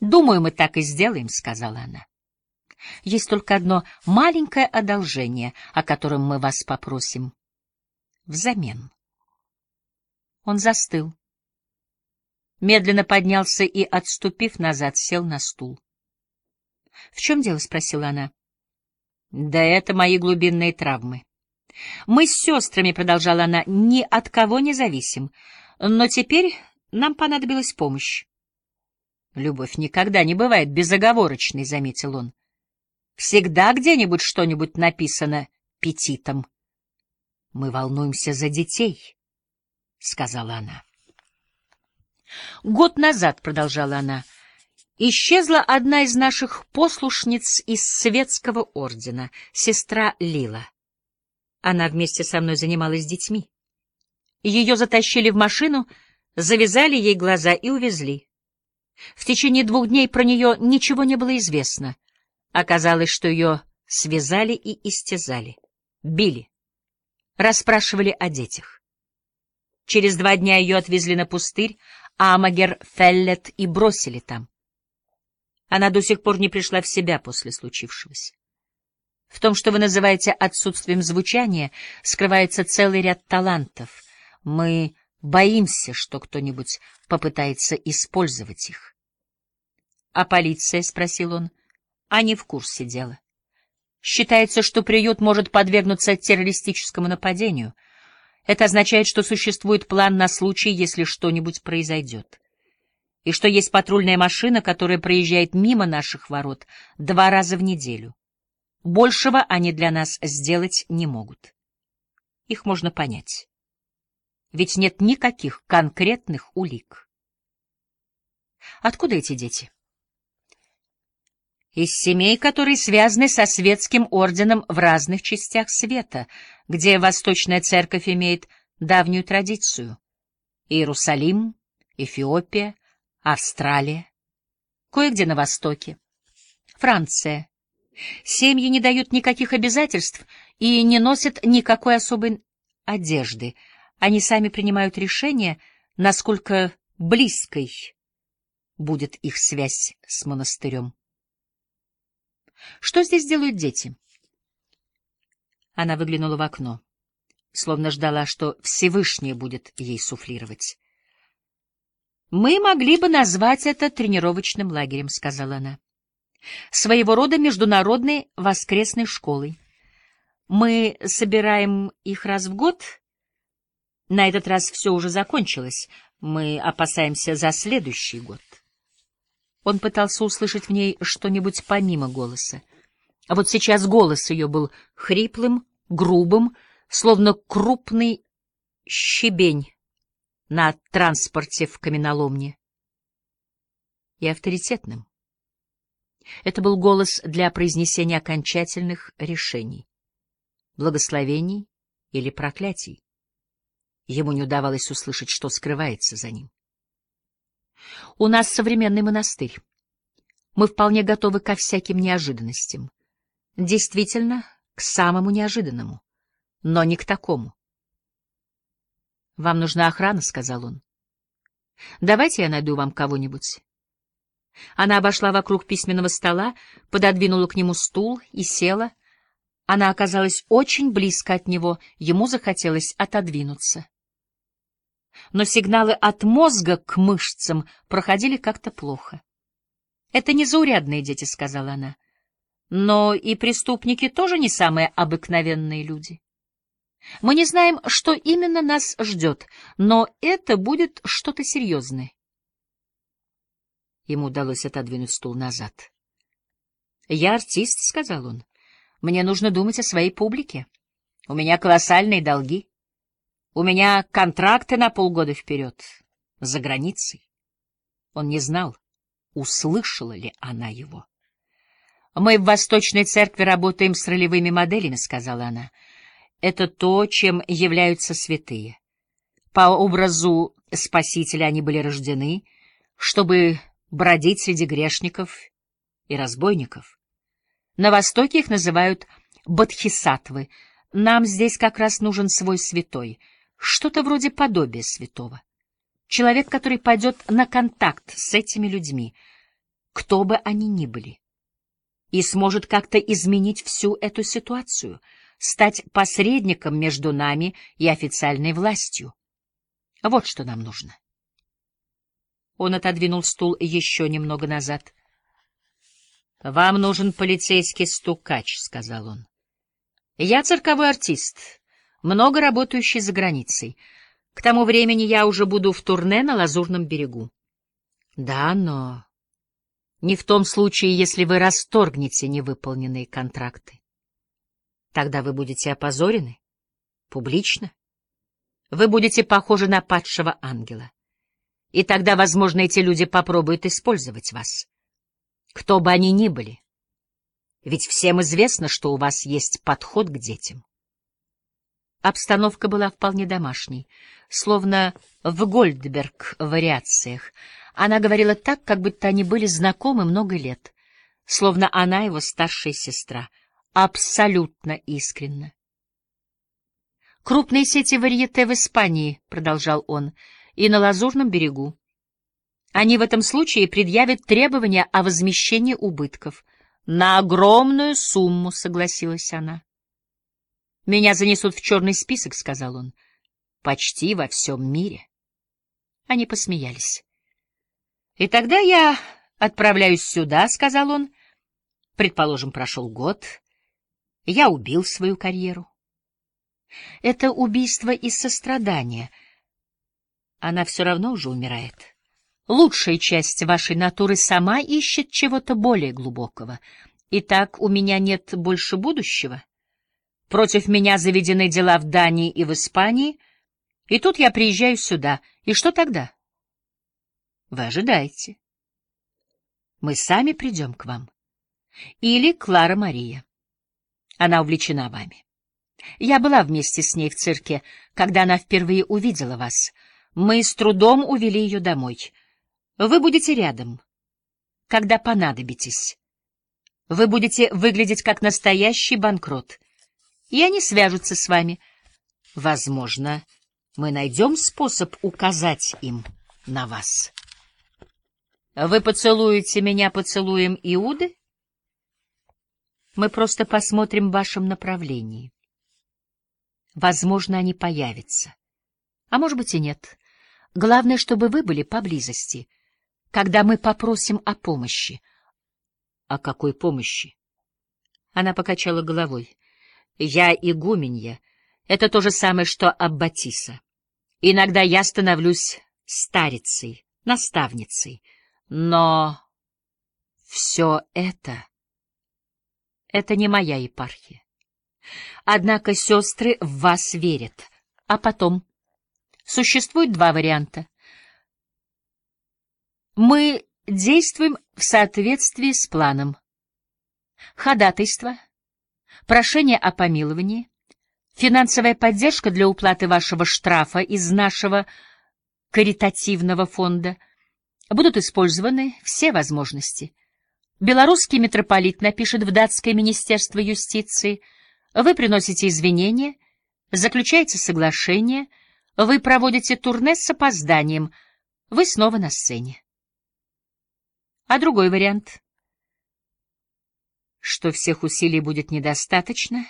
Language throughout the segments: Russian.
Думаю, мы так и сделаем, — сказала она. Есть только одно маленькое одолжение, о котором мы вас попросим. Взамен. Он застыл. Медленно поднялся и, отступив назад, сел на стул. — В чем дело? — спросила она. — Да это мои глубинные травмы. Мы с сестрами, — продолжала она, — ни от кого не зависим, но теперь нам понадобилась помощь. Любовь никогда не бывает безоговорочной, — заметил он. Всегда где-нибудь что-нибудь написано петитом. Мы волнуемся за детей, — сказала она. Год назад, — продолжала она, — исчезла одна из наших послушниц из светского ордена, сестра Лила. Она вместе со мной занималась детьми. Ее затащили в машину, завязали ей глаза и увезли. В течение двух дней про нее ничего не было известно. Оказалось, что ее связали и истязали, били, расспрашивали о детях. Через два дня ее отвезли на пустырь, а Амагер Феллет и бросили там. Она до сих пор не пришла в себя после случившегося. В том, что вы называете отсутствием звучания, скрывается целый ряд талантов. Мы боимся, что кто-нибудь попытается использовать их. — А полиция? — спросил он. — Они в курсе дела. Считается, что приют может подвергнуться террористическому нападению. Это означает, что существует план на случай, если что-нибудь произойдет. И что есть патрульная машина, которая проезжает мимо наших ворот два раза в неделю. Большего они для нас сделать не могут. Их можно понять. Ведь нет никаких конкретных улик. Откуда эти дети? Из семей, которые связаны со светским орденом в разных частях света, где Восточная Церковь имеет давнюю традицию. Иерусалим, Эфиопия, Австралия, кое-где на Востоке, Франция, Семьи не дают никаких обязательств и не носят никакой особой одежды. Они сами принимают решение, насколько близкой будет их связь с монастырем. Что здесь делают дети? Она выглянула в окно, словно ждала, что Всевышний будет ей суфлировать. «Мы могли бы назвать это тренировочным лагерем», — сказала она своего рода международной воскресной школой. Мы собираем их раз в год. На этот раз все уже закончилось. Мы опасаемся за следующий год. Он пытался услышать в ней что-нибудь помимо голоса. А вот сейчас голос ее был хриплым, грубым, словно крупный щебень на транспорте в каменоломне. И авторитетным. Это был голос для произнесения окончательных решений, благословений или проклятий. Ему не удавалось услышать, что скрывается за ним. У нас современный монастырь. Мы вполне готовы ко всяким неожиданностям. Действительно, к самому неожиданному, но не к такому. «Вам нужна охрана», — сказал он. «Давайте я найду вам кого-нибудь. Она обошла вокруг письменного стола, пододвинула к нему стул и села. Она оказалась очень близко от него, ему захотелось отодвинуться. Но сигналы от мозга к мышцам проходили как-то плохо. «Это не дети», — сказала она. «Но и преступники тоже не самые обыкновенные люди. Мы не знаем, что именно нас ждет, но это будет что-то серьезное. Ему удалось отодвинуть стул назад. «Я артист», — сказал он. «Мне нужно думать о своей публике. У меня колоссальные долги. У меня контракты на полгода вперед, за границей». Он не знал, услышала ли она его. «Мы в Восточной Церкви работаем с ролевыми моделями», — сказала она. «Это то, чем являются святые. По образу Спасителя они были рождены, чтобы бродить среди грешников и разбойников. На Востоке их называют бодхисаттвы. Нам здесь как раз нужен свой святой, что-то вроде подобия святого. Человек, который пойдет на контакт с этими людьми. кто бы они ни были, и сможет как-то изменить всю эту ситуацию, стать посредником между нами и официальной властью. Вот что нам нужно. Он отодвинул стул еще немного назад. — Вам нужен полицейский стукач, — сказал он. — Я цирковой артист, много работающий за границей. К тому времени я уже буду в турне на Лазурном берегу. — Да, но не в том случае, если вы расторгнете невыполненные контракты. Тогда вы будете опозорены. Публично. Вы будете похожи на падшего ангела. И тогда, возможно, эти люди попробуют использовать вас. Кто бы они ни были. Ведь всем известно, что у вас есть подход к детям. Обстановка была вполне домашней, словно в Гольдберг-вариациях. Она говорила так, как будто они были знакомы много лет, словно она его старшая сестра, абсолютно искренне. «Крупные сети варьете в Испании», — продолжал он, — и на Лазурном берегу. Они в этом случае предъявят требования о возмещении убытков. На огромную сумму, согласилась она. Меня занесут в черный список, сказал он. Почти во всем мире. Они посмеялись. И тогда я отправляюсь сюда, сказал он. Предположим, прошел год. Я убил свою карьеру. Это убийство из сострадания — она все равно уже умирает. Лучшая часть вашей натуры сама ищет чего-то более глубокого. Итак, у меня нет больше будущего. Против меня заведены дела в Дании и в Испании, и тут я приезжаю сюда. И что тогда? Вы ожидаете. Мы сами придем к вам. Или Клара Мария. Она увлечена вами. Я была вместе с ней в цирке, когда она впервые увидела вас — мы с трудом увели ее домой. Вы будете рядом, когда понадобитесь. Вы будете выглядеть как настоящий банкрот, и они свяжутся с вами. Возможно, мы найдем способ указать им на вас. Вы поцелуете меня поцелуем Иуды? Мы просто посмотрим в вашем направлении. Возможно, они появятся. А может быть и нет. Главное, чтобы вы были поблизости, когда мы попросим о помощи. — О какой помощи? Она покачала головой. — Я игуменья. Это то же самое, что Аббатиса. Иногда я становлюсь старицей, наставницей. Но все это... Это не моя епархия. Однако сестры в вас верят. А потом... Существует два варианта. Мы действуем в соответствии с планом. Ходатайство, прошение о помиловании, финансовая поддержка для уплаты вашего штрафа из нашего каритативного фонда. Будут использованы все возможности. Белорусский митрополит напишет в датское министерство юстиции. Вы приносите извинения, заключаете соглашение — вы проводите турне с опозданием. Вы снова на сцене. А другой вариант? Что всех усилий будет недостаточно.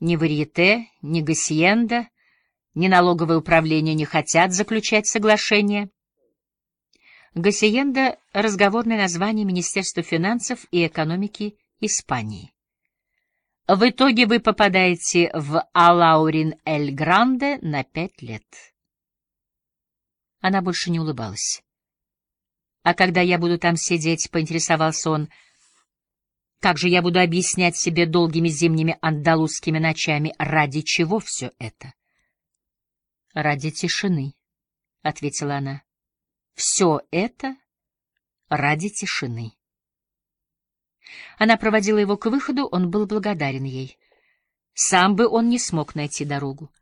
Ни варьете, ни гасиенда, ни налоговое управление не хотят заключать соглашение. Гасиенда — разговорное название Министерства финансов и экономики Испании. В итоге вы попадаете в Алаурин-эль-Гранде на пять лет. Она больше не улыбалась. А когда я буду там сидеть, поинтересовался он, как же я буду объяснять себе долгими зимними андалузскими ночами, ради чего все это? Ради тишины, — ответила она. Все это ради тишины. Она проводила его к выходу, он был благодарен ей. Сам бы он не смог найти дорогу.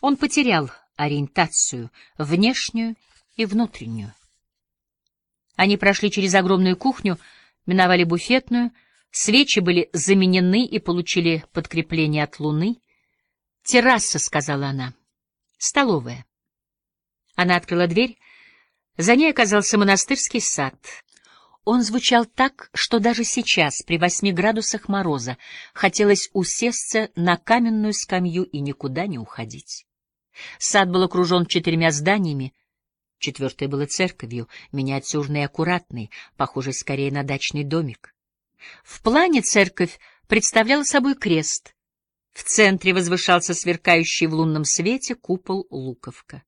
Он потерял ориентацию, внешнюю и внутреннюю. Они прошли через огромную кухню, миновали буфетную, свечи были заменены и получили подкрепление от луны. «Терраса», — сказала она, — «столовая». Она открыла дверь, за ней оказался монастырский сад — Он звучал так, что даже сейчас, при восьми градусах мороза, хотелось усесться на каменную скамью и никуда не уходить. Сад был окружен четырьмя зданиями, четвертое было церковью, миниатюрный и аккуратный, похожий скорее на дачный домик. В плане церковь представляла собой крест. В центре возвышался сверкающий в лунном свете купол Луковка.